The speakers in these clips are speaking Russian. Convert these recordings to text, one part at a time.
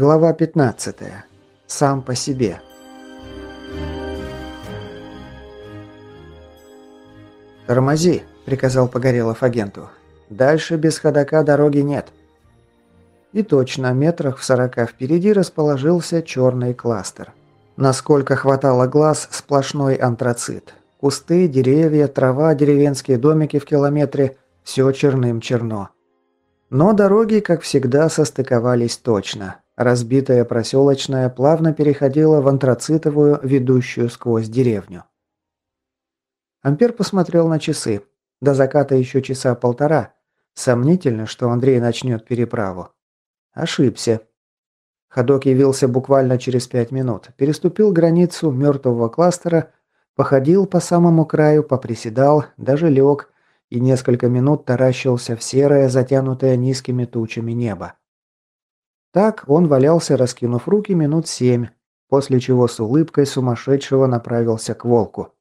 Глава 15. Сам по себе. «Тормози», – приказал Погорелов агенту. «Дальше без ходока дороги нет». И точно, метрах в сорока впереди расположился черный кластер. Насколько хватало глаз, сплошной антрацит. Кусты, деревья, трава, деревенские домики в километре – все черным-черно. Но дороги, как всегда, состыковались точно. Разбитая проселочная плавно переходила в антрацитовую, ведущую сквозь деревню. Ампер посмотрел на часы. До заката еще часа полтора. Сомнительно, что Андрей начнет переправу. Ошибся. Ходок явился буквально через пять минут. Переступил границу мертвого кластера, походил по самому краю, поприседал, даже лег и несколько минут таращился в серое, затянутое низкими тучами небо. Так он валялся, раскинув руки минут семь, после чего с улыбкой сумасшедшего направился к волку.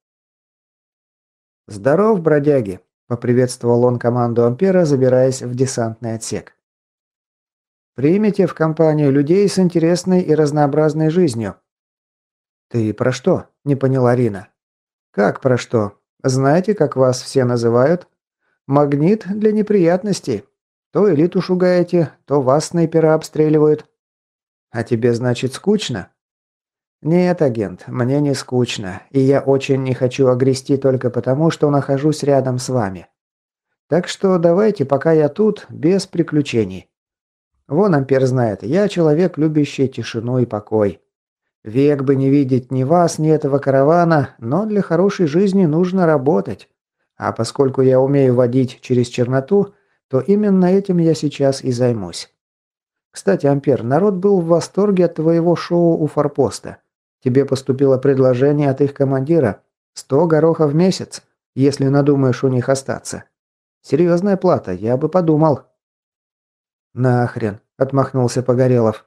«Здоров, бродяги!» – поприветствовал он команду Ампера, забираясь в десантный отсек. «Примите в компанию людей с интересной и разнообразной жизнью». «Ты про что?» – не поняла Рина. «Как про что? Знаете, как вас все называют?» «Магнит для неприятностей. То элиту шугаете, то вас снайпера обстреливают. А тебе, значит, скучно? Нет, агент, мне не скучно, и я очень не хочу огрести только потому, что нахожусь рядом с вами. Так что давайте, пока я тут, без приключений. Вон Ампер знает, я человек, любящий тишину и покой. Век бы не видеть ни вас, ни этого каравана, но для хорошей жизни нужно работать. А поскольку я умею водить через черноту, то именно этим я сейчас и займусь. Кстати, Ампер, народ был в восторге от твоего шоу у форпоста. Тебе поступило предложение от их командира. Сто горохов в месяц, если надумаешь у них остаться. Серьезная плата, я бы подумал. Нахрен, отмахнулся Погорелов.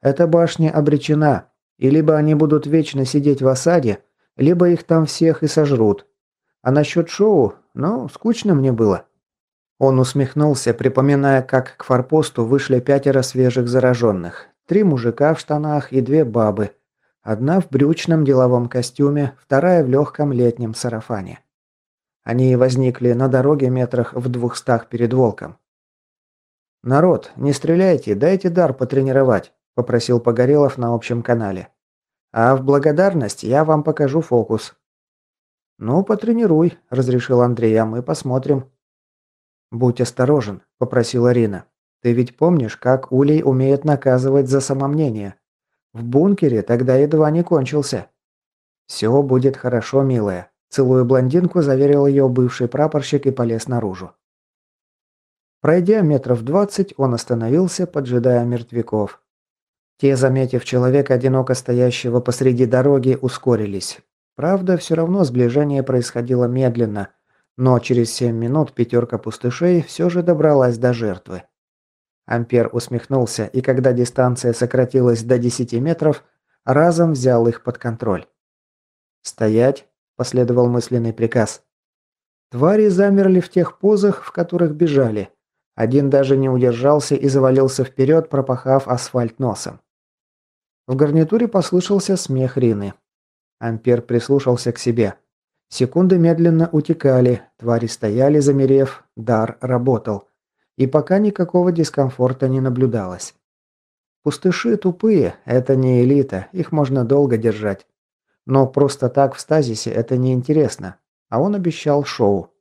Эта башня обречена. И либо они будут вечно сидеть в осаде, либо их там всех и сожрут. А насчет шоу, ну, скучно мне было. Он усмехнулся, припоминая, как к форпосту вышли пятеро свежих зараженных. Три мужика в штанах и две бабы. Одна в брючном деловом костюме, вторая в легком летнем сарафане. Они возникли на дороге метрах в двухстах перед волком. «Народ, не стреляйте, дайте дар потренировать», – попросил Погорелов на общем канале. «А в благодарность я вам покажу фокус». «Ну, потренируй», – разрешил Андрей, – «а мы посмотрим». «Будь осторожен», – попросила Рина. «Ты ведь помнишь, как Улей умеет наказывать за самомнение? В бункере тогда едва не кончился». «Все будет хорошо, милая», – целую блондинку, заверил ее бывший прапорщик и полез наружу. Пройдя метров двадцать, он остановился, поджидая мертвяков. Те, заметив человека, одиноко стоящего посреди дороги, ускорились. Правда, все равно сближение происходило медленно – но через семь минут пятерка пустышей все же добралась до жертвы. Ампер усмехнулся, и когда дистанция сократилась до 10 метров, разом взял их под контроль. «Стоять!» – последовал мысленный приказ. Твари замерли в тех позах, в которых бежали. Один даже не удержался и завалился вперед, пропахав асфальт носом. В гарнитуре послышался смех Рины. Ампер прислушался к себе. Секунды медленно утекали, твари стояли, замерев, дар работал. И пока никакого дискомфорта не наблюдалось. Пустыши тупые, это не элита, их можно долго держать. Но просто так в стазисе это неинтересно, а он обещал шоу.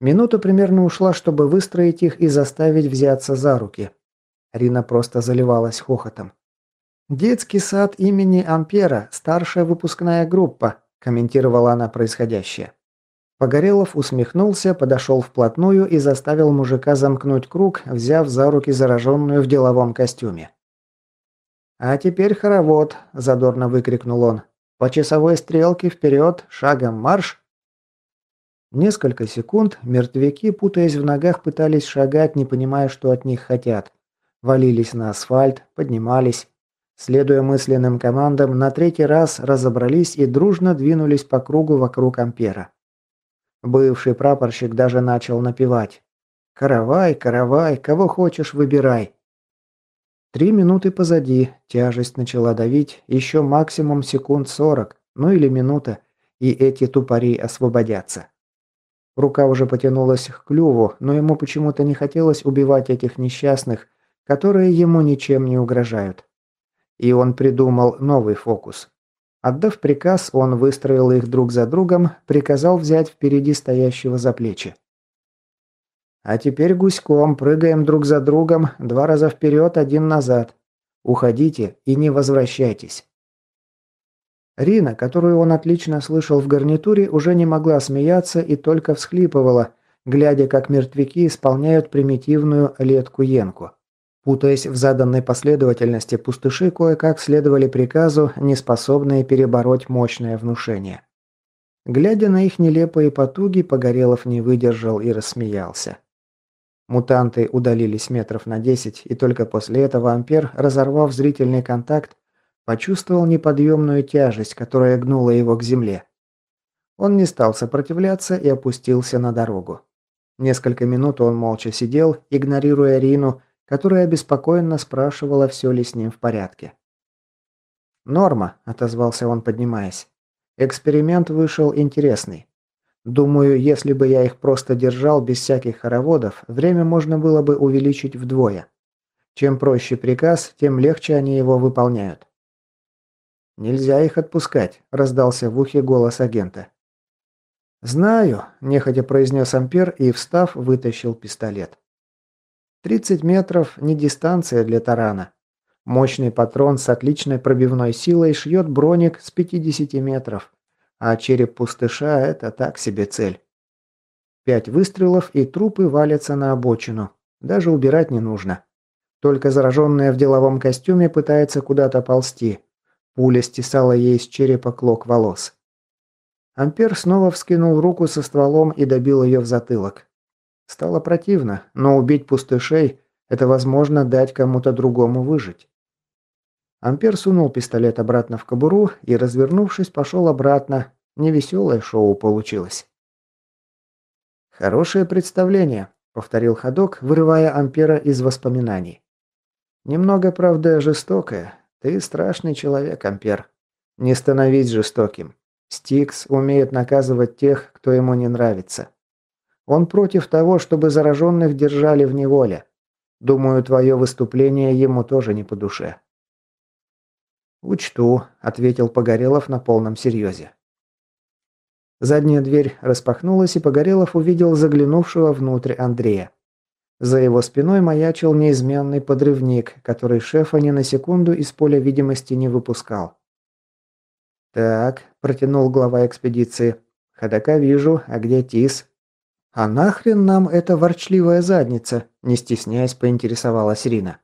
Минута примерно ушла, чтобы выстроить их и заставить взяться за руки. Рина просто заливалась хохотом. «Детский сад имени Ампера, старшая выпускная группа», комментировала она происходящее. Погорелов усмехнулся, подошел вплотную и заставил мужика замкнуть круг, взяв за руки зараженную в деловом костюме. «А теперь хоровод!» – задорно выкрикнул он. «По часовой стрелке вперед, шагом марш!» Несколько секунд мертвяки, путаясь в ногах, пытались шагать, не понимая, что от них хотят. Валились на асфальт, поднимались. Следуя мысленным командам, на третий раз разобрались и дружно двинулись по кругу вокруг Ампера. Бывший прапорщик даже начал напевать. «Каравай, каравай, кого хочешь, выбирай». Три минуты позади, тяжесть начала давить, еще максимум секунд сорок, ну или минута, и эти тупари освободятся. Рука уже потянулась к клюву, но ему почему-то не хотелось убивать этих несчастных, которые ему ничем не угрожают. И он придумал новый фокус. Отдав приказ, он выстроил их друг за другом, приказал взять впереди стоящего за плечи. А теперь гуськом прыгаем друг за другом, два раза вперед, один назад. Уходите и не возвращайтесь. Рина, которую он отлично слышал в гарнитуре, уже не могла смеяться и только всхлипывала, глядя, как мертвяки исполняют примитивную летку-енку. Путаясь в заданной последовательности, пустыши кое-как следовали приказу, не способные перебороть мощное внушение. Глядя на их нелепые потуги, Погорелов не выдержал и рассмеялся. Мутанты удалились метров на десять, и только после этого Ампер, разорвав зрительный контакт, Почувствовал неподъемную тяжесть, которая гнула его к земле. Он не стал сопротивляться и опустился на дорогу. Несколько минут он молча сидел, игнорируя Рину, которая обеспокоенно спрашивала, все ли с ним в порядке. «Норма», – отозвался он, поднимаясь. «Эксперимент вышел интересный. Думаю, если бы я их просто держал без всяких хороводов, время можно было бы увеличить вдвое. Чем проще приказ, тем легче они его выполняют. «Нельзя их отпускать», – раздался в ухе голос агента. «Знаю», – нехотя произнес Ампер и, встав, вытащил пистолет. «30 метров – не дистанция для тарана. Мощный патрон с отличной пробивной силой шьет броник с 50 метров, а череп пустыша – это так себе цель. Пять выстрелов и трупы валятся на обочину. Даже убирать не нужно. Только зараженная в деловом костюме пытается куда-то ползти, Пуля стесала ей с черепа клок волос. Ампер снова вскинул руку со стволом и добил ее в затылок. Стало противно, но убить пустышей – это возможно дать кому-то другому выжить. Ампер сунул пистолет обратно в кобуру и, развернувшись, пошел обратно. Невеселое шоу получилось. «Хорошее представление», – повторил ходок, вырывая Ампера из воспоминаний. «Немного, правда, жестокое, ты страшный человек, Ампер. Не становись жестоким. Стикс умеет наказывать тех, кто ему не нравится. Он против того, чтобы зараженных держали в неволе. Думаю, твое выступление ему тоже не по душе». «Учту», — ответил Погорелов на полном серьезе. Задняя дверь распахнулась, и Погорелов увидел заглянувшего внутрь Андрея. За его спиной маячил неизменный подрывник, который шефа ни на секунду из поля видимости не выпускал. «Так», – протянул глава экспедиции. «Ходока вижу, а где Тис?» «А нахрен нам эта ворчливая задница?» – не стесняясь поинтересовалась Рина.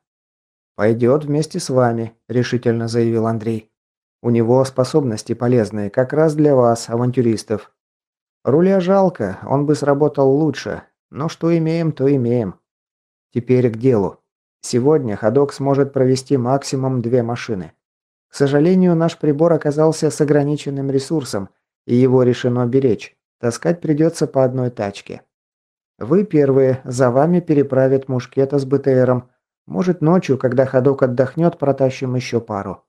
«Пойдет вместе с вами», – решительно заявил Андрей. «У него способности полезные, как раз для вас, авантюристов. Руля жалко, он бы сработал лучше, но что имеем, то имеем». Теперь к делу. Сегодня ходок сможет провести максимум две машины. К сожалению, наш прибор оказался с ограниченным ресурсом, и его решено беречь. Таскать придется по одной тачке. Вы первые, за вами переправят мушкета с БТРом. Может, ночью, когда ходок отдохнет, протащим еще пару.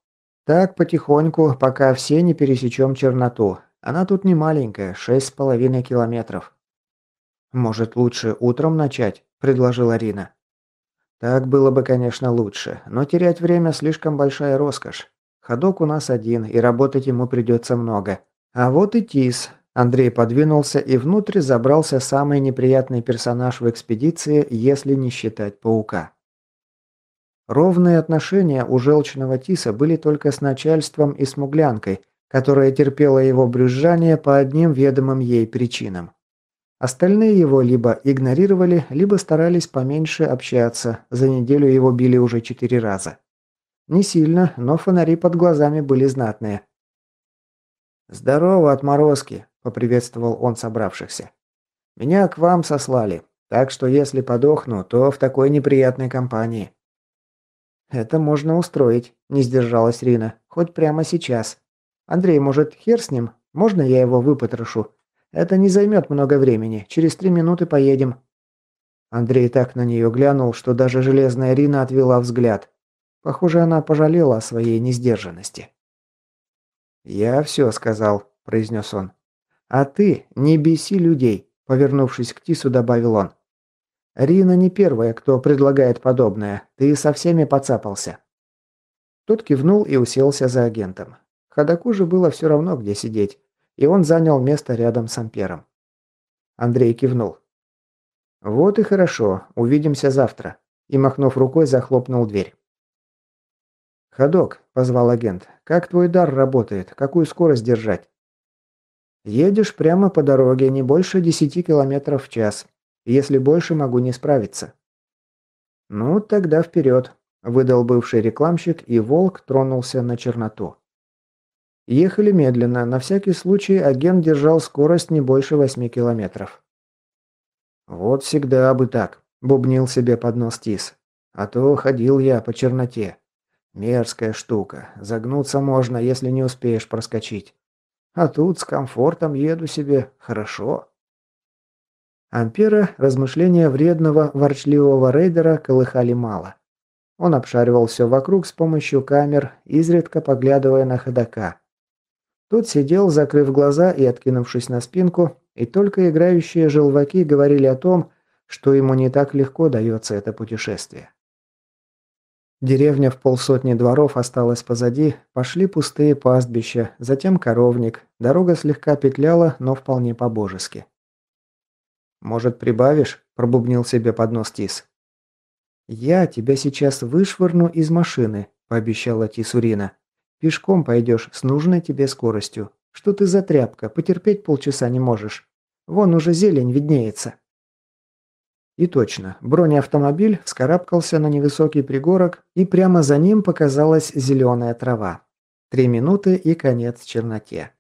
Так, потихоньку, пока все не пересечем черноту. Она тут не маленькая, шесть с половиной километров. Может, лучше утром начать, предложила Рина. Так было бы, конечно, лучше, но терять время слишком большая роскошь. Ходок у нас один, и работать ему придется много. А вот и Тис. Андрей подвинулся и внутрь забрался самый неприятный персонаж в экспедиции, если не считать паука. Ровные отношения у желчного Тиса были только с начальством и смуглянкой, которая терпела его брюзжание по одним ведомым ей причинам. Остальные его либо игнорировали, либо старались поменьше общаться. За неделю его били уже четыре раза. Не сильно, но фонари под глазами были знатные. «Здорово, отморозки!» – поприветствовал он собравшихся. «Меня к вам сослали, так что если подохну, то в такой неприятной компании». «Это можно устроить», – не сдержалась Рина. «Хоть прямо сейчас. Андрей, может, хер с ним? Можно я его выпотрошу? Это не займет много времени. Через три минуты поедем». Андрей так на нее глянул, что даже железная Рина отвела взгляд. Похоже, она пожалела о своей несдержанности. «Я все сказал», – произнес он. «А ты не беси людей», – повернувшись к Тису, добавил он. «Рина не первая, кто предлагает подобное. Ты со всеми подцапался». Тот кивнул и уселся за агентом. Ходаку же было все равно, где сидеть, и он занял место рядом с Ампером. Андрей кивнул. «Вот и хорошо, увидимся завтра», и, махнув рукой, захлопнул дверь. «Ходок», – позвал агент, – «как твой дар работает? Какую скорость держать?» «Едешь прямо по дороге, не больше десяти километров в час. Если больше, могу не справиться». «Ну, тогда вперед», – выдал бывший рекламщик, и волк тронулся на черноту. Ехали медленно, на всякий случай агент держал скорость не больше восьми километров. «Вот всегда бы так», – бубнил себе под нос Тис. «А то ходил я по черноте. Мерзкая штука. Загнуться можно, если не успеешь проскочить. А тут с комфортом еду себе. Хорошо». Ампера размышления вредного, ворчливого рейдера колыхали мало. Он обшаривал все вокруг с помощью камер, изредка поглядывая на ходока. Тот сидел, закрыв глаза и откинувшись на спинку, и только играющие желваки говорили о том, что ему не так легко дается это путешествие. Деревня в полсотни дворов осталась позади, пошли пустые пастбища, затем коровник, дорога слегка петляла, но вполне по-божески. «Может, прибавишь?» – пробубнил себе под нос Тис. «Я тебя сейчас вышвырну из машины», – пообещала Тисурина. Пешком пойдешь с нужной тебе скоростью. Что ты за тряпка, потерпеть полчаса не можешь. Вон уже зелень виднеется». И точно, бронеавтомобиль вскарабкался на невысокий пригорок, и прямо за ним показалась зеленая трава. Три минуты и конец черноте.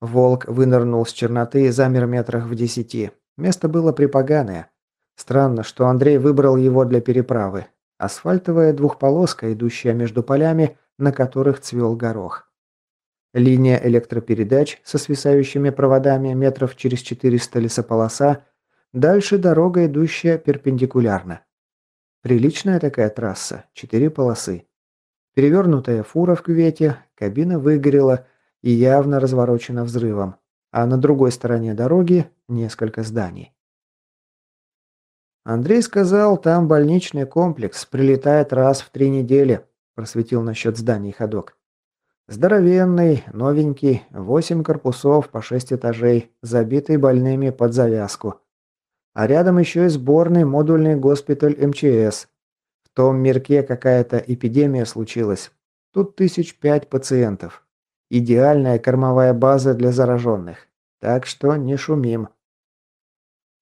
Волк вынырнул с черноты и замер метрах в десяти. Место было припоганое. Странно, что Андрей выбрал его для переправы. Асфальтовая двухполоска, идущая между полями, на которых цвел горох. Линия электропередач со свисающими проводами метров через 400 лесополоса, дальше дорога, идущая перпендикулярно. Приличная такая трасса, четыре полосы. Перевернутая фура в кювете, кабина выгорела и явно разворочена взрывом, а на другой стороне дороги несколько зданий. Андрей сказал, там больничный комплекс, прилетает раз в три недели просветил насчет зданий ходок. Здоровенный, новенький, восемь корпусов по шесть этажей, забитый больными под завязку. А рядом еще и сборный модульный госпиталь МЧС. В том мирке какая-то эпидемия случилась. Тут тысяч пять пациентов. Идеальная кормовая база для зараженных. Так что не шумим.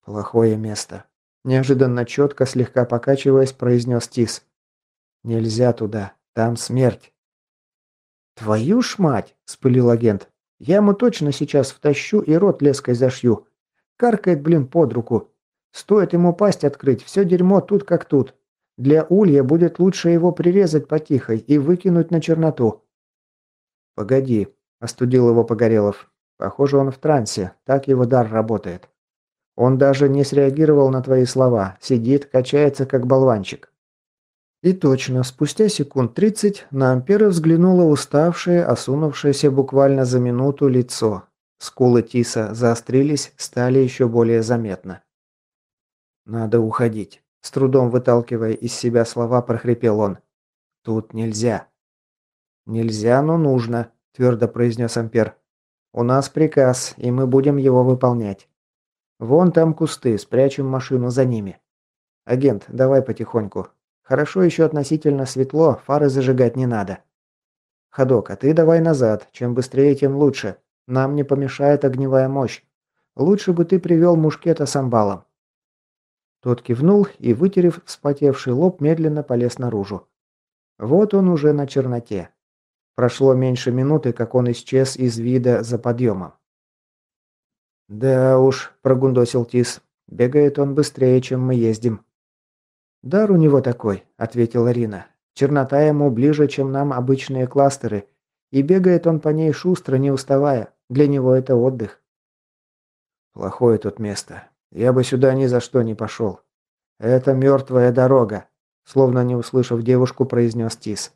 Плохое место. Неожиданно четко, слегка покачиваясь, произнес Тис. Нельзя туда. Там смерть». «Твою ж мать!» – спылил агент. «Я ему точно сейчас втащу и рот леской зашью. Каркает, блин, под руку. Стоит ему пасть открыть, все дерьмо тут как тут. Для улья будет лучше его прирезать потихой и выкинуть на черноту». «Погоди», – остудил его Погорелов. «Похоже, он в трансе, так его дар работает. Он даже не среагировал на твои слова, сидит, качается, как болванчик». И точно, спустя секунд тридцать на Ампера взглянуло уставшее, осунувшееся буквально за минуту лицо. Скулы Тиса заострились, стали еще более заметно. «Надо уходить», – с трудом выталкивая из себя слова, прохрипел он. «Тут нельзя». «Нельзя, но нужно», – твердо произнес Ампер. «У нас приказ, и мы будем его выполнять. Вон там кусты, спрячем машину за ними. Агент, давай потихоньку, Хорошо еще относительно светло, фары зажигать не надо. Ходок, а ты давай назад. Чем быстрее, тем лучше. Нам не помешает огневая мощь. Лучше бы ты привел мушкета с амбалом. Тот кивнул и, вытерев вспотевший лоб, медленно полез наружу. Вот он уже на черноте. Прошло меньше минуты, как он исчез из вида за подъемом. «Да уж», – прогундосил Тис, – «бегает он быстрее, чем мы ездим». «Дар у него такой», – ответила Рина. «Чернота ему ближе, чем нам обычные кластеры, и бегает он по ней шустро, не уставая. Для него это отдых». «Плохое тут место. Я бы сюда ни за что не пошел. Это мертвая дорога», словно не услышав девушку, произнес Тис.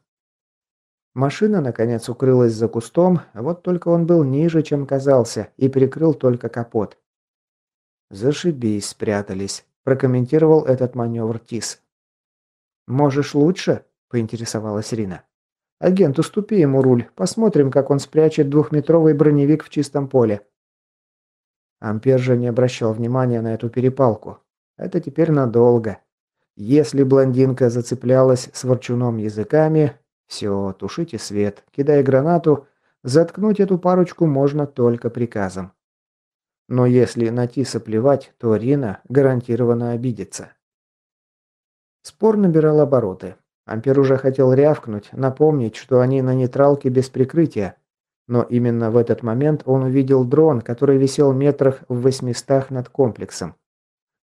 Машина, наконец, укрылась за кустом, вот только он был ниже, чем казался, и прикрыл только капот. «Зашибись, спрятались», – прокомментировал этот маневр Тис. «Можешь лучше?» – поинтересовалась Рина. «Агент, уступи ему руль. Посмотрим, как он спрячет двухметровый броневик в чистом поле». Ампер же не обращал внимания на эту перепалку. Это теперь надолго. Если блондинка зацеплялась с ворчуном языками, все, тушите свет, кидай гранату, заткнуть эту парочку можно только приказом. Но если на Тиса плевать, то Рина гарантированно обидится. Спор набирал обороты. Ампер уже хотел рявкнуть, напомнить, что они на нейтралке без прикрытия. Но именно в этот момент он увидел дрон, который висел метрах в восьмистах над комплексом.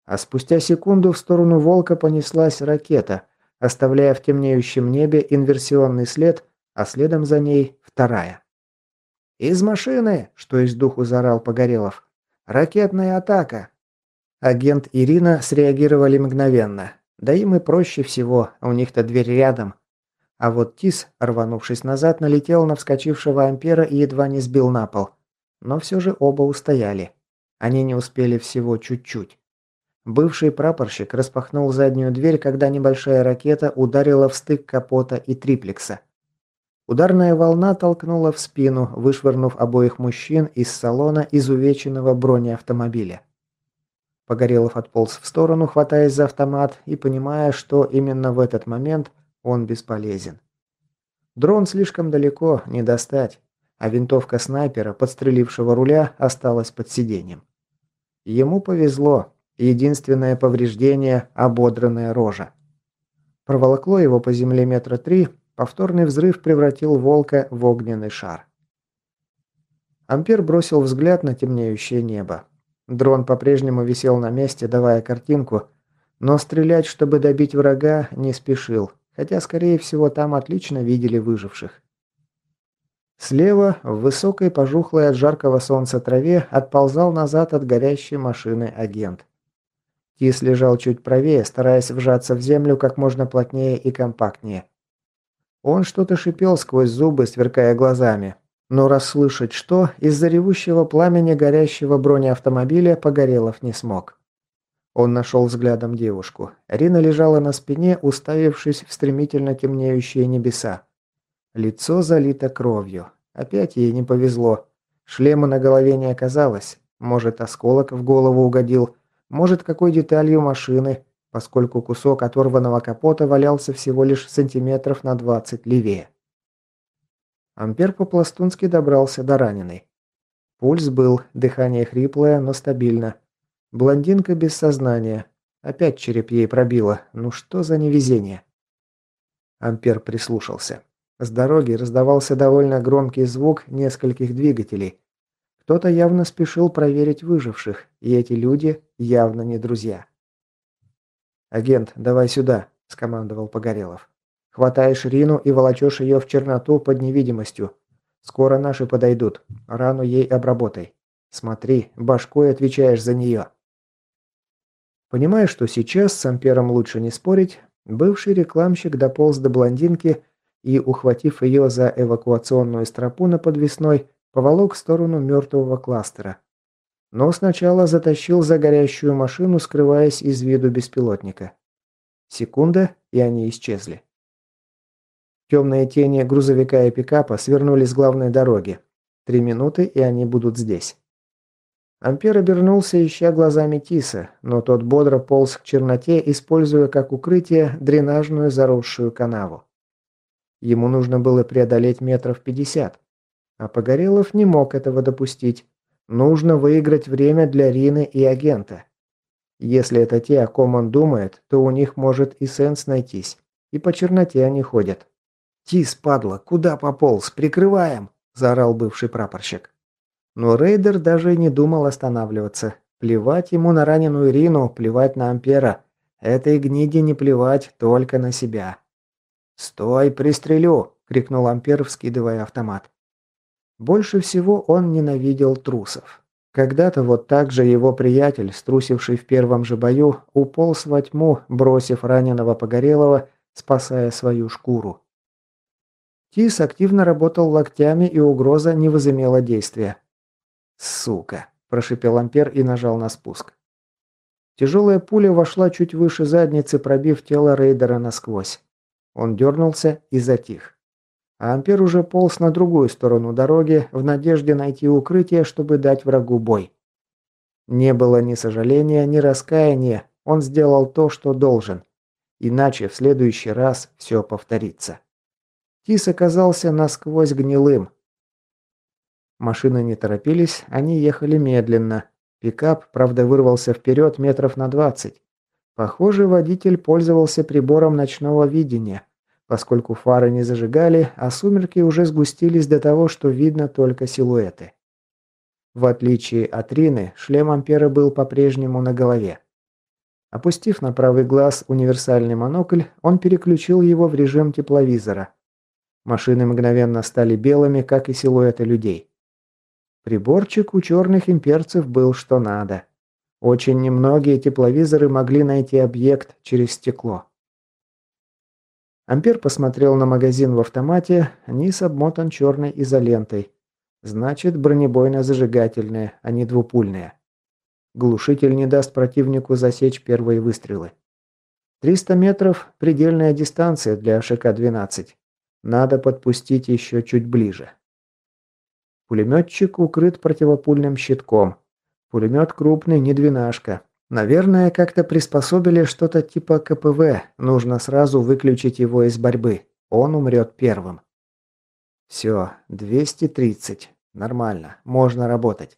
А спустя секунду в сторону «Волка» понеслась ракета, оставляя в темнеющем небе инверсионный след, а следом за ней вторая. «Из машины!» – что из духу заорал Погорелов. «Ракетная атака!» Агент Ирина среагировали мгновенно. Да им и проще всего, у них-то дверь рядом. А вот Тис, рванувшись назад, налетел на вскочившего Ампера и едва не сбил на пол. Но все же оба устояли. Они не успели всего чуть-чуть. Бывший прапорщик распахнул заднюю дверь, когда небольшая ракета ударила в стык капота и триплекса. Ударная волна толкнула в спину, вышвырнув обоих мужчин из салона изувеченного бронеавтомобиля. Погорелов отполз в сторону, хватаясь за автомат и понимая, что именно в этот момент он бесполезен. Дрон слишком далеко, не достать, а винтовка снайпера, подстрелившего руля, осталась под сиденьем. Ему повезло, Единственное повреждение – ободранная рожа. Проволокло его по земле метра три, повторный взрыв превратил волка в огненный шар. Ампер бросил взгляд на темнеющее небо. Дрон по-прежнему висел на месте, давая картинку, но стрелять, чтобы добить врага, не спешил, хотя, скорее всего, там отлично видели выживших. Слева, в высокой, пожухлой от жаркого солнца траве, отползал назад от горящей машины агент. Тис лежал чуть правее, стараясь вжаться в землю как можно плотнее и компактнее. Он что-то шипел сквозь зубы, сверкая глазами. Но расслышать что, из-за ревущего пламени горящего бронеавтомобиля Погорелов не смог. Он нашел взглядом девушку. Рина лежала на спине, уставившись в стремительно темнеющие небеса. Лицо залито кровью. Опять ей не повезло. Шлема на голове не оказалось. Может, осколок в голову угодил, может, какой деталью машины, поскольку кусок оторванного капота валялся всего лишь сантиметров на 20 левее. Ампер по-пластунски добрался до раненой. Пульс был, дыхание хриплое, но стабильно. Блондинка без сознания. Опять череп ей пробило. Ну что за невезение? Ампер прислушался. С дороги раздавался довольно громкий звук нескольких двигателей. Кто-то явно спешил проверить выживших, и эти люди явно не друзья. «Агент, давай сюда», – скомандовал Погорелов. «Хватаешь Рину и волочешь ее в черноту под невидимостью. Скоро наши подойдут. Рану ей обработай. Смотри, башкой отвечаешь за нее». Понимая, что сейчас с Ампером лучше не спорить, бывший рекламщик дополз до блондинки и, ухватив ее за эвакуационную стропу на подвесной, поволок в сторону мертвого кластера. Но сначала затащил за горящую машину, скрываясь из виду беспилотника. Секунда, и они исчезли. Темные тени грузовика и пикапа свернули с главной дороги. Три минуты, и они будут здесь. Ампер обернулся, ища глазами Тиса, но тот бодро полз к черноте, используя как укрытие дренажную заросшую канаву. Ему нужно было преодолеть метров пятьдесят. А Погорелов не мог этого допустить. Нужно выиграть время для Рины и агента. Если это те, о ком он думает, то у них может и сенс найтись. И по черноте они ходят. «Тис, падла, куда пополз? Прикрываем!» – заорал бывший прапорщик. Но рейдер даже не думал останавливаться. Плевать ему на раненую Рину, плевать на Ампера. Этой гниде не плевать, только на себя. «Стой, пристрелю!» – крикнул Ампер, вскидывая автомат. Больше всего он ненавидел трусов. Когда-то вот так же его приятель, струсивший в первом же бою, уполз во тьму, бросив раненого Погорелого спасая свою шкуру. Тис активно работал локтями, и угроза не возымела действия. «Сука!» – прошипел Ампер и нажал на спуск. Тяжелая пуля вошла чуть выше задницы, пробив тело рейдера насквозь. Он дернулся и затих. А Ампер уже полз на другую сторону дороги в надежде найти укрытие, чтобы дать врагу бой. Не было ни сожаления, ни раскаяния, он сделал то, что должен. Иначе в следующий раз все повторится. Тис оказался насквозь гнилым. Машины не торопились, они ехали медленно. Пикап, правда, вырвался вперед метров на двадцать. Похоже, водитель пользовался прибором ночного видения, поскольку фары не зажигали, а сумерки уже сгустились до того, что видно только силуэты. В отличие от Рины, шлем Ампера был по-прежнему на голове. Опустив на правый глаз универсальный монокль, он переключил его в режим тепловизора. Машины мгновенно стали белыми, как и силуэты людей. Приборчик у черных имперцев был что надо. Очень немногие тепловизоры могли найти объект через стекло. Ампер посмотрел на магазин в автомате, низ обмотан черной изолентой. Значит, бронебойно-зажигательные, а не двупульные. Глушитель не даст противнику засечь первые выстрелы. 300 метров – предельная дистанция для ШК-12. Надо подпустить еще чуть ближе. Пулеметчик укрыт противопульным щитком. Пулемет крупный, не двенашка. Наверное, как-то приспособили что-то типа КПВ. Нужно сразу выключить его из борьбы. Он умрет первым. Все, 230. Нормально, можно работать.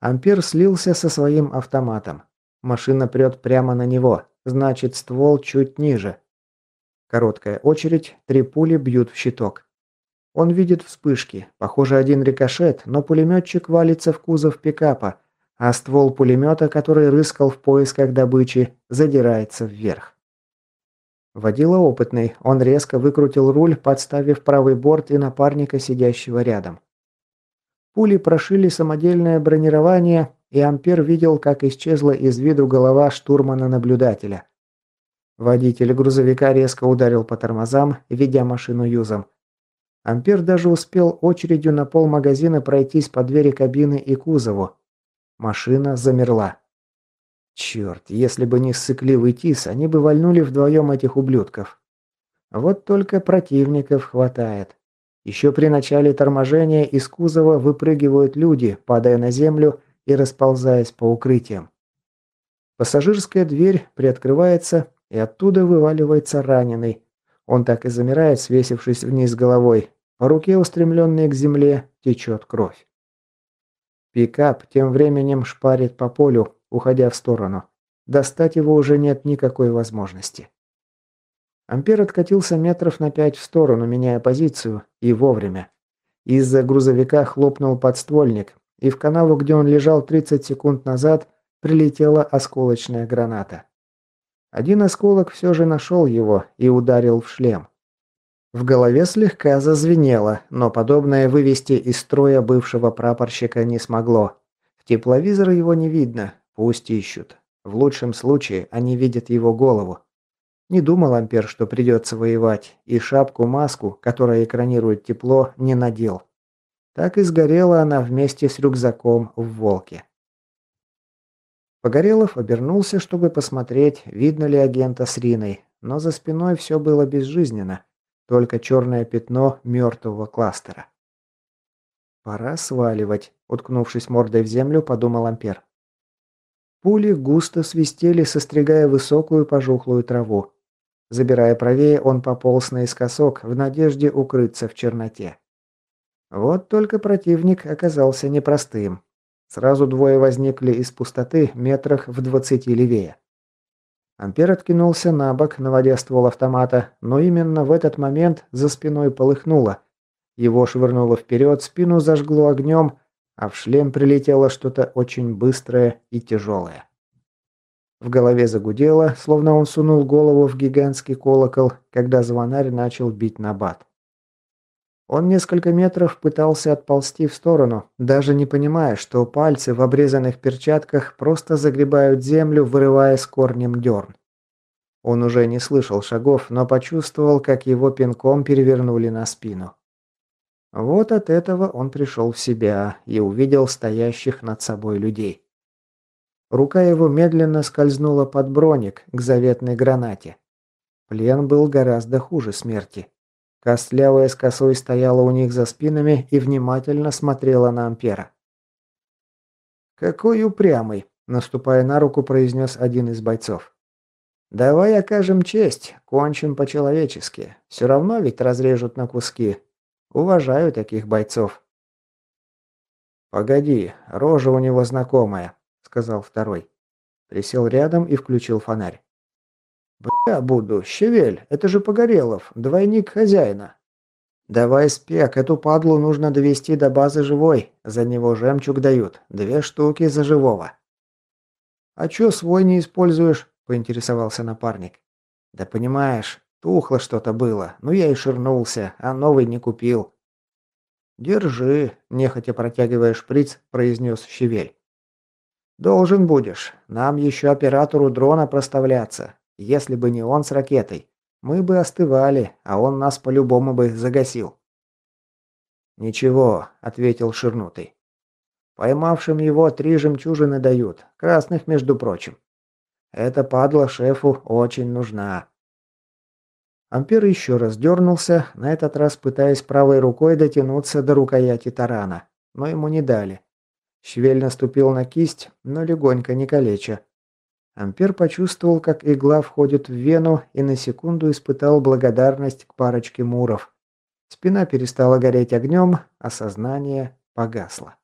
Ампер слился со своим автоматом. Машина прет прямо на него, значит ствол чуть ниже. Короткая очередь, три пули бьют в щиток. Он видит вспышки, похоже один рикошет, но пулеметчик валится в кузов пикапа, а ствол пулемета, который рыскал в поисках добычи, задирается вверх. Водила опытный, он резко выкрутил руль, подставив правый борт и напарника, сидящего рядом. Пули прошили самодельное бронирование, и Ампер видел, как исчезла из виду голова штурмана-наблюдателя. Водитель грузовика резко ударил по тормозам, ведя машину юзом. Ампер даже успел очередью на пол магазина пройтись по двери кабины и кузову. Машина замерла. Черт, если бы не сыкливый Тис, они бы вальнули вдвоем этих ублюдков. Вот только противников хватает. Еще при начале торможения из кузова выпрыгивают люди, падая на землю и расползаясь по укрытиям. Пассажирская дверь приоткрывается, и оттуда вываливается раненый. Он так и замирает, свесившись вниз головой. По руке, устремленной к земле, течет кровь. Пикап тем временем шпарит по полю, уходя в сторону. Достать его уже нет никакой возможности. Ампер откатился метров на пять в сторону, меняя позицию, и вовремя. Из-за грузовика хлопнул подствольник, и в канаву, где он лежал 30 секунд назад, прилетела осколочная граната. Один осколок все же нашел его и ударил в шлем. В голове слегка зазвенело, но подобное вывести из строя бывшего прапорщика не смогло. В тепловизор его не видно, пусть ищут. В лучшем случае они видят его голову. Не думал Ампер, что придется воевать, и шапку-маску, которая экранирует тепло, не надел. Так и сгорела она вместе с рюкзаком в «Волке». Погорелов обернулся, чтобы посмотреть, видно ли агента с Риной, но за спиной все было безжизненно, только черное пятно мертвого кластера. «Пора сваливать», — уткнувшись мордой в землю, подумал Ампер. Пули густо свистели, состригая высокую пожухлую траву. Забирая правее, он пополз наискосок в надежде укрыться в черноте. Вот только противник оказался непростым. Сразу двое возникли из пустоты метрах в двадцати левее. Ампер откинулся на бок, наводя ствол автомата, но именно в этот момент за спиной полыхнуло. Его швырнуло вперед, спину зажгло огнем, а в шлем прилетело что-то очень быстрое и тяжелое. В голове загудело, словно он сунул голову в гигантский колокол, когда звонарь начал бить на бат. Он несколько метров пытался отползти в сторону, даже не понимая, что пальцы в обрезанных перчатках просто загребают землю, вырывая с корнем дерн. Он уже не слышал шагов, но почувствовал, как его пинком перевернули на спину. Вот от этого он пришел в себя и увидел стоящих над собой людей. Рука его медленно скользнула под броник к заветной гранате. Плен был гораздо хуже смерти. Костлявая с косой стояла у них за спинами и внимательно смотрела на Ампера. «Какой упрямый!» – наступая на руку, произнес один из бойцов. «Давай окажем честь, кончим по-человечески. Все равно ведь разрежут на куски. Уважаю таких бойцов». «Погоди, рожа у него знакомая», – сказал второй. Присел рядом и включил фонарь. «Бля, буду, щавель, это же Погорелов, двойник хозяина». «Давай спек, эту падлу нужно довести до базы живой, за него жемчуг дают, две штуки за живого». «А чё свой не используешь?» – поинтересовался напарник. «Да понимаешь, тухло что-то было, ну я и ширнулся, а новый не купил». «Держи», – нехотя протягивая шприц, произнес Щевель. «Должен будешь. Нам еще оператору дрона проставляться. Если бы не он с ракетой, мы бы остывали, а он нас по-любому бы загасил. «Ничего», — ответил Ширнутый. «Поймавшим его три жемчужины дают, красных, между прочим. Эта падла шефу очень нужна». Ампер еще раз дернулся, на этот раз пытаясь правой рукой дотянуться до рукояти тарана, но ему не дали. Щвель наступил на кисть, но легонько не калеча. Ампер почувствовал, как игла входит в вену и на секунду испытал благодарность к парочке муров. Спина перестала гореть огнем, а сознание погасло.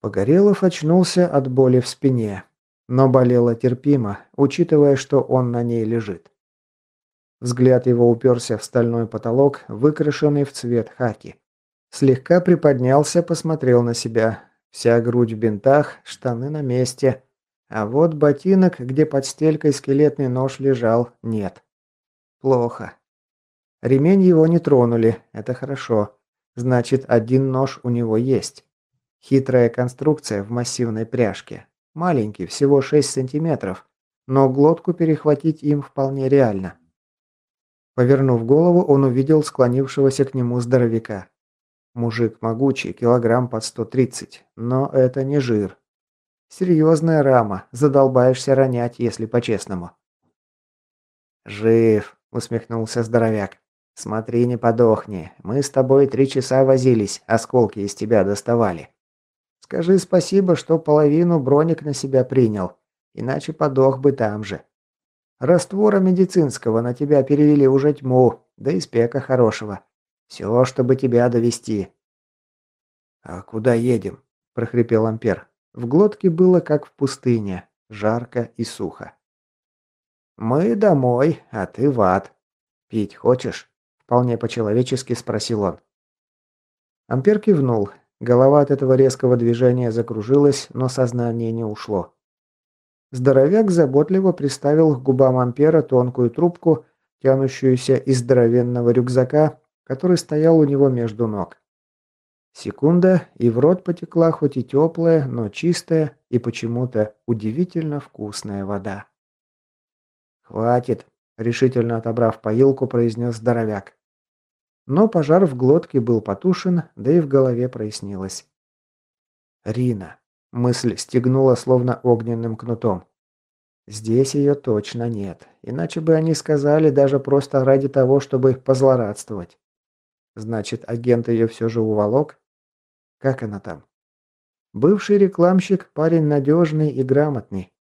Погорелов очнулся от боли в спине, но болело терпимо, учитывая, что он на ней лежит. Взгляд его уперся в стальной потолок, выкрашенный в цвет хаки. Слегка приподнялся, посмотрел на себя. Вся грудь в бинтах, штаны на месте. А вот ботинок, где под стелькой скелетный нож лежал, нет. Плохо. Ремень его не тронули, это хорошо. Значит, один нож у него есть. Хитрая конструкция в массивной пряжке. Маленький, всего 6 сантиметров, но глотку перехватить им вполне реально. Повернув голову, он увидел склонившегося к нему здоровяка. Мужик могучий, килограмм под 130, но это не жир. Серьезная рама, задолбаешься ронять, если по-честному. «Жив», — усмехнулся здоровяк. «Смотри, не подохни. Мы с тобой три часа возились, осколки из тебя доставали. Скажи спасибо, что половину броник на себя принял, иначе подох бы там же. Раствора медицинского на тебя перевели уже тьму, да и спека хорошего. Все, чтобы тебя довести. А куда едем? прохрипел Ампер. В глотке было как в пустыне, жарко и сухо. Мы домой, а ты в ад. Пить хочешь? вполне по-человечески спросил он. Ампер кивнул. Голова от этого резкого движения закружилась, но сознание не ушло. Здоровяк заботливо приставил к губам Ампера тонкую трубку, тянущуюся из здоровенного рюкзака, который стоял у него между ног. Секунда, и в рот потекла хоть и теплая, но чистая и почему-то удивительно вкусная вода. «Хватит», — решительно отобрав поилку, произнес здоровяк. Но пожар в глотке был потушен, да и в голове прояснилось. «Рина», — мысль стегнула словно огненным кнутом. «Здесь ее точно нет, иначе бы они сказали даже просто ради того, чтобы позлорадствовать. Значит, агент ее все же уволок? Как она там? Бывший рекламщик – парень надежный и грамотный.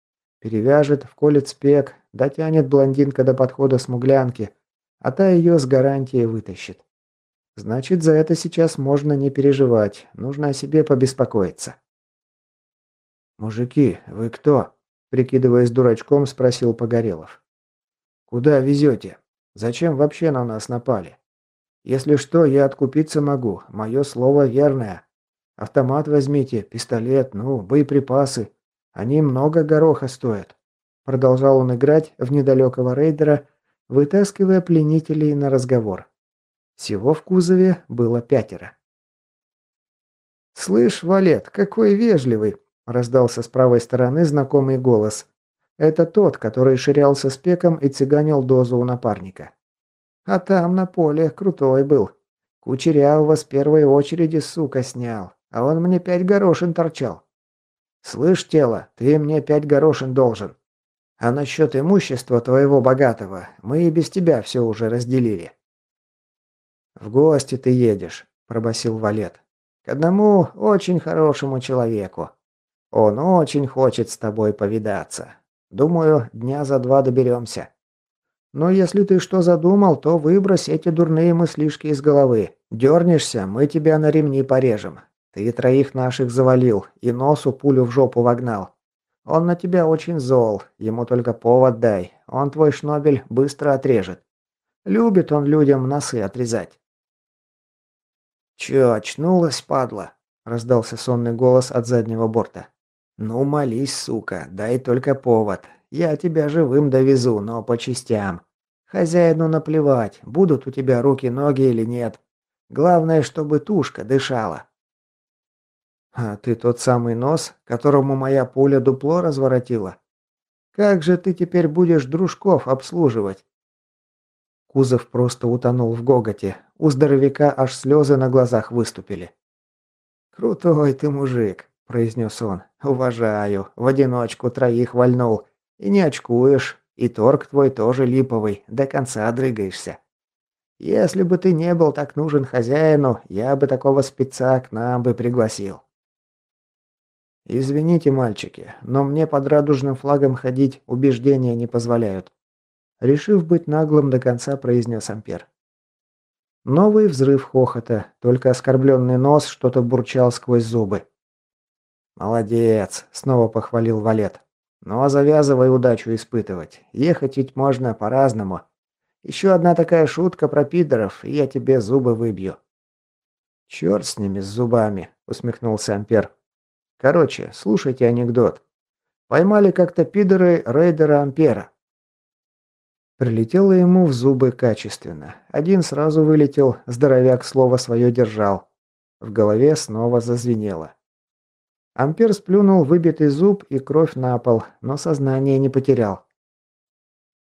Перевяжет, вколет спек, дотянет блондинка до подхода смуглянки, а та ее с гарантией вытащит. Значит, за это сейчас можно не переживать, нужно о себе побеспокоиться. «Мужики, вы кто?» – прикидываясь дурачком, спросил Погорелов. «Куда везете? Зачем вообще на нас напали? Если что, я откупиться могу. Мое слово верное. Автомат возьмите, пистолет, ну, боеприпасы. Они много гороха стоят. Продолжал он играть в недалекого рейдера, вытаскивая пленителей на разговор. Всего в кузове было пятеро. «Слышь, Валет, какой вежливый!» – раздался с правой стороны знакомый голос. Это тот, который ширялся с пеком и цыганил дозу у напарника. А там на поле крутой был. Кучерявого с первой очереди, сука, снял. А он мне пять горошин торчал. Слышь, тело, ты мне пять горошин должен. А насчет имущества твоего богатого, мы и без тебя все уже разделили. В гости ты едешь, пробасил Валет. К одному очень хорошему человеку. Он очень хочет с тобой повидаться. Думаю, дня за два доберемся. Но если ты что задумал, то выбрось эти дурные мыслишки из головы. Дернешься, мы тебя на ремни порежем. Ты троих наших завалил и носу пулю в жопу вогнал. Он на тебя очень зол, ему только повод дай. Он твой шнобель быстро отрежет. Любит он людям носы отрезать. «Чё, очнулась, падла?» – раздался сонный голос от заднего борта. «Ну, молись, сука, дай только повод. Я тебя живым довезу, но по частям. Хозяину наплевать, будут у тебя руки-ноги или нет. Главное, чтобы тушка дышала». А ты тот самый нос, которому моя пуля дупло разворотила? Как же ты теперь будешь дружков обслуживать? Кузов просто утонул в гоготе. У здоровяка аж слезы на глазах выступили. «Крутой ты мужик», – произнес он. «Уважаю. В одиночку троих вальнул. И не очкуешь. И торг твой тоже липовый. До конца дрыгаешься. Если бы ты не был так нужен хозяину, я бы такого спеца к нам бы пригласил». «Извините, мальчики, но мне под радужным флагом ходить убеждения не позволяют», решив быть наглым до конца, произнес Ампер. Новый взрыв хохота, только оскорбленный нос что-то бурчал сквозь зубы. «Молодец!» – снова похвалил Валет. «Ну а завязывай удачу испытывать. Ехать ведь можно по-разному. Еще одна такая шутка про пидоров, и я тебе зубы выбью». «Черт с ними, с зубами!» – усмехнулся Ампер. Короче, слушайте анекдот. Поймали как-то пидоры рейдера Ампера. Прилетело ему в зубы качественно. Один сразу вылетел, здоровяк слово свое держал. В голове снова зазвенело. Ампер сплюнул выбитый зуб и кровь на пол, но сознание не потерял.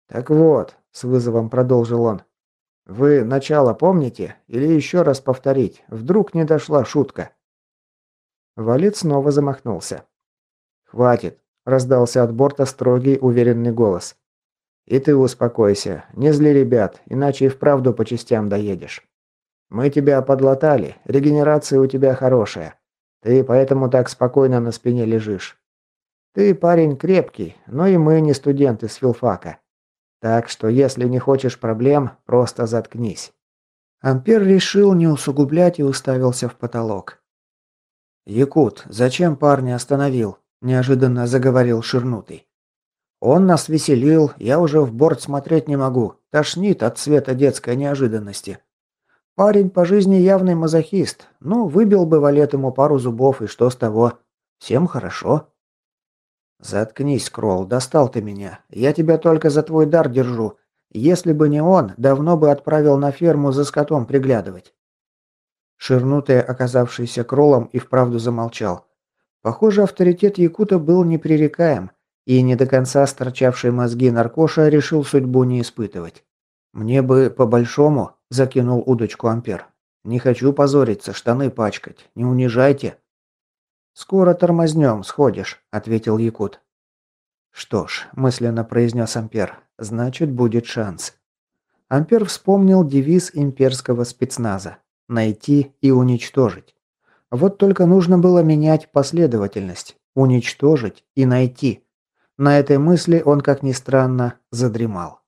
«Так вот», — с вызовом продолжил он, — «вы начало помните? Или еще раз повторить? Вдруг не дошла шутка?» Валет снова замахнулся. «Хватит!» – раздался от борта строгий, уверенный голос. «И ты успокойся, не зли ребят, иначе и вправду по частям доедешь. Мы тебя подлатали, регенерация у тебя хорошая. Ты поэтому так спокойно на спине лежишь. Ты парень крепкий, но и мы не студенты с филфака. Так что если не хочешь проблем, просто заткнись». Ампер решил не усугублять и уставился в потолок. «Якут, зачем парня остановил?» – неожиданно заговорил Ширнутый. «Он нас веселил, я уже в борт смотреть не могу, тошнит от цвета детской неожиданности. Парень по жизни явный мазохист, ну, выбил бы валет ему пару зубов, и что с того? Всем хорошо». «Заткнись, Кролл, достал ты меня. Я тебя только за твой дар держу. Если бы не он, давно бы отправил на ферму за скотом приглядывать. Ширнутый, оказавшийся кролом, и вправду замолчал. Похоже, авторитет Якута был непререкаем, и не до конца сторчавший мозги наркоша решил судьбу не испытывать. «Мне бы по-большому», – закинул удочку Ампер. «Не хочу позориться, штаны пачкать. Не унижайте». «Скоро тормознем, сходишь», – ответил Якут. «Что ж», – мысленно произнес Ампер, – «значит, будет шанс». Ампер вспомнил девиз имперского спецназа найти и уничтожить. Вот только нужно было менять последовательность. Уничтожить и найти. На этой мысли он, как ни странно, задремал.